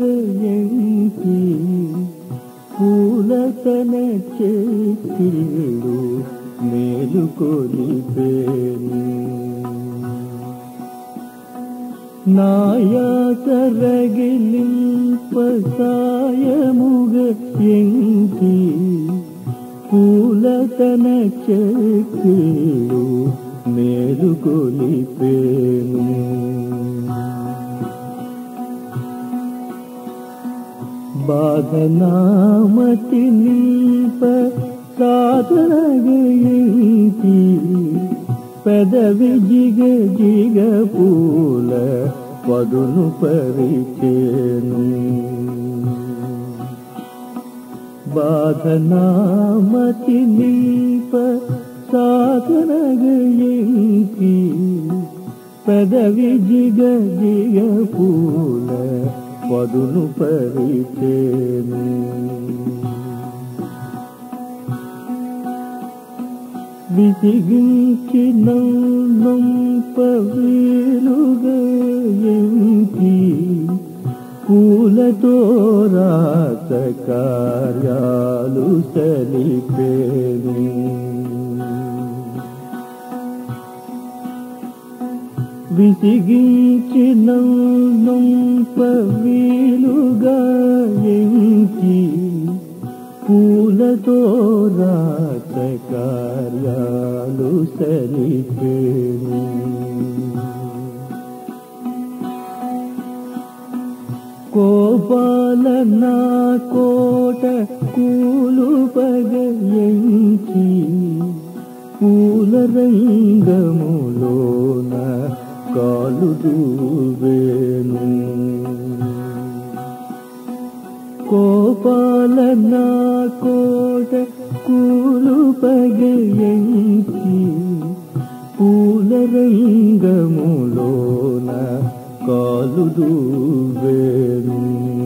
నాయాసరగిలింపసాయముగయంకి పూలతన చేతిడు మేలుకొలిపేను నాయాసరగిలింపసాయముగ ఎంకి పూలతన చేతిడు කුලිපේනු බාධනාමති නීප සාතරගයීති. පැදවි ජිග ජිග පූල වදුනු පරිචේනු. බාධනාමති නීප සාතරගයීති. పెదవి జిగ జిగ పూల పదును పరిచేను. విసిగించి నవ్వంపవీలుగా ఎంకి పూలతో రాత కార్యాలు సలిపేను. విసిగించి నవ్వంపవీలుగా ఎంకి పూలతో రాత కార్యాలు సరిపేను. కోపాల నా కోట కూలు పగయించి పూల రంగములో కాలు దూవేను. కోపాల నా కోట కూలు పగయంచి పూల రంగములోన కాలు దూవేను.